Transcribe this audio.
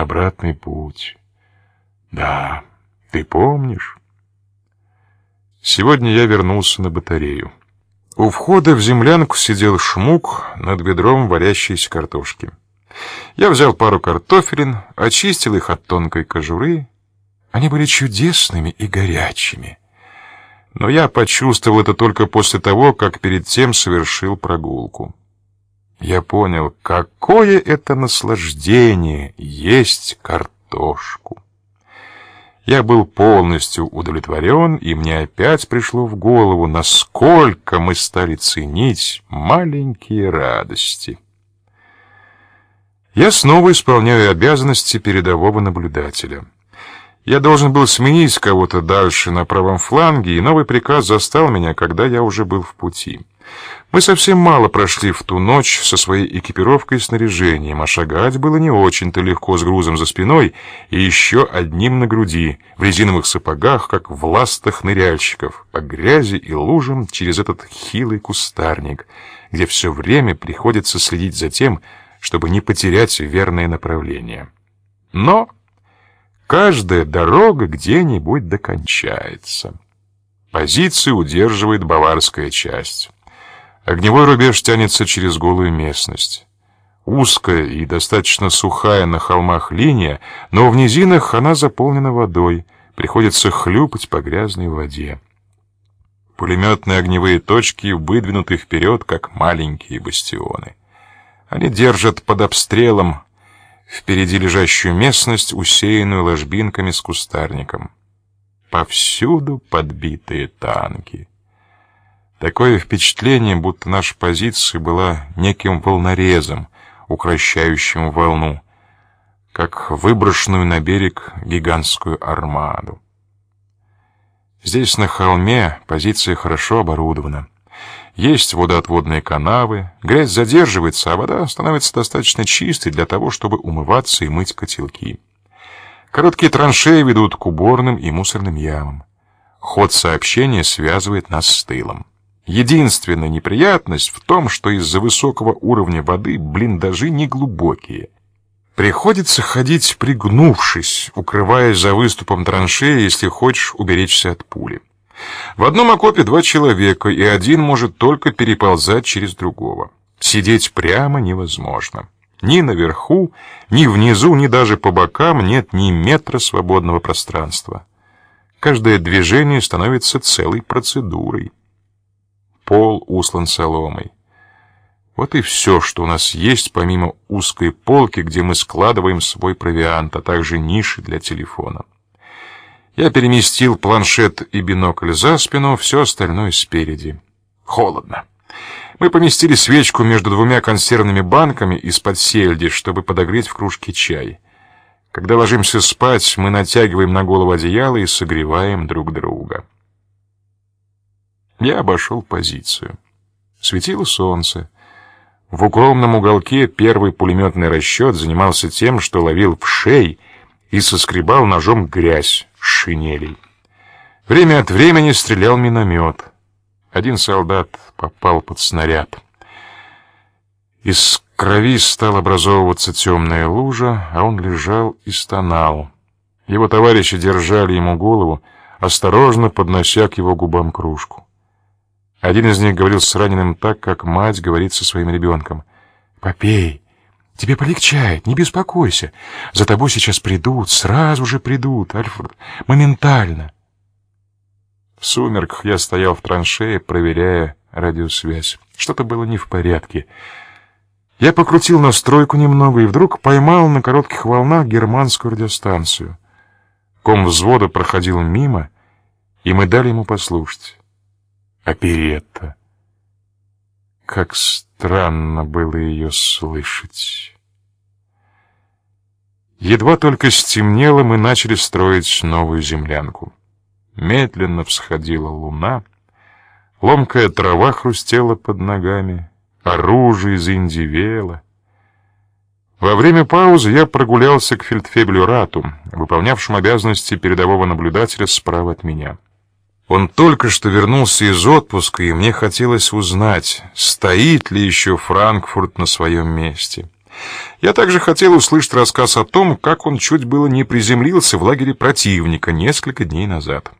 обратный путь. Да, ты помнишь? Сегодня я вернулся на батарею. У входа в землянку сидел шмук над ведром варящейся картошки. Я взял пару картофелин, очистил их от тонкой кожуры. Они были чудесными и горячими. Но я почувствовал это только после того, как перед тем совершил прогулку. Я понял, какое это наслаждение есть картошку. Я был полностью удовлетворен, и мне опять пришло в голову, насколько мы стали ценить маленькие радости. Я снова исполняю обязанности передового наблюдателя. Я должен был сменить кого-то дальше на правом фланге, и новый приказ застал меня, когда я уже был в пути. Мы совсем мало прошли в ту ночь со своей экипировкой и снаряжением, а шагать было не очень-то легко с грузом за спиной и еще одним на груди, в резиновых сапогах, как в ластах ныряльщиков, по грязи и лужам через этот хилый кустарник, где все время приходится следить за тем, чтобы не потерять верное направление. Но каждая дорога где-нибудь докончается. Позиции удерживает баварская часть. Огневой рубеж тянется через голую местность. Узкая и достаточно сухая на холмах линия, но в низинах она заполнена водой, приходится хлюпать по грязной воде. Пулеметные огневые точки выдвинуты вперед, как маленькие бастионы. Они держат под обстрелом впереди лежащую местность, усеянную ложбинками с кустарником. Повсюду подбитые танки. Такое впечатление, будто наша позиция была неким волнорезом, укращающим волну, как выброшенную на берег гигантскую армаду. Здесь на холме позиция хорошо оборудована. Есть водоотводные канавы, грязь задерживается, а вода становится достаточно чистой для того, чтобы умываться и мыть котелки. Короткие траншеи ведут к уборным и мусорным ямам. Ход сообщения связывает нас с тылом. Единственная неприятность в том, что из-за высокого уровня воды блиндажи не глубокие. Приходится ходить пригнувшись, укрываясь за выступом траншеи, если хочешь уберечься от пули. В одном окопе два человека, и один может только переползать через другого. Сидеть прямо невозможно. Ни наверху, ни внизу, ни даже по бокам нет ни метра свободного пространства. Каждое движение становится целой процедурой. Пол услан соломой. Вот и все, что у нас есть, помимо узкой полки, где мы складываем свой провиант, а также ниши для телефона. Я переместил планшет и бинокль за спину, все остальное спереди. Холодно. Мы поместили свечку между двумя консервными банками из-под сельди, чтобы подогреть в кружке чай. Когда ложимся спать, мы натягиваем на голову одеяло и согреваем друг друга. Я обошел позицию. Светило солнце. В укромном уголке первый пулеметный расчет занимался тем, что ловил в шей и соскребал ножом грязь шинелей. Время от времени стрелял миномет. Один солдат попал под снаряд. Из крови стала образовываться темная лужа, а он лежал и стонал. Его товарищи держали ему голову, осторожно поднося к его губам кружку. Один из них говорил с раненым так, как мать говорит со своим ребенком. «Попей, Тебе полегчает, не беспокойся. За тобой сейчас придут, сразу же придут, Альфред, моментально. В сумерках я стоял в траншее, проверяя радиосвязь. Что-то было не в порядке. Я покрутил настройку немного и вдруг поймал на коротких волнах германскую радиостанцию. Ком взвода проходил мимо, и мы дали ему послушать. Оперетта. Как странно было ее слышать. Едва только стемнело, мы начали строить новую землянку. Медленно всходила луна, ломкая трава хрустела под ногами, оружие заиндивело. Во время паузы я прогулялся к фельдфебелю Рату, выполнявшему обязанности передового наблюдателя справа от меня. Он только что вернулся из отпуска, и мне хотелось узнать, стоит ли еще Франкфурт на своем месте. Я также хотел услышать рассказ о том, как он чуть было не приземлился в лагере противника несколько дней назад.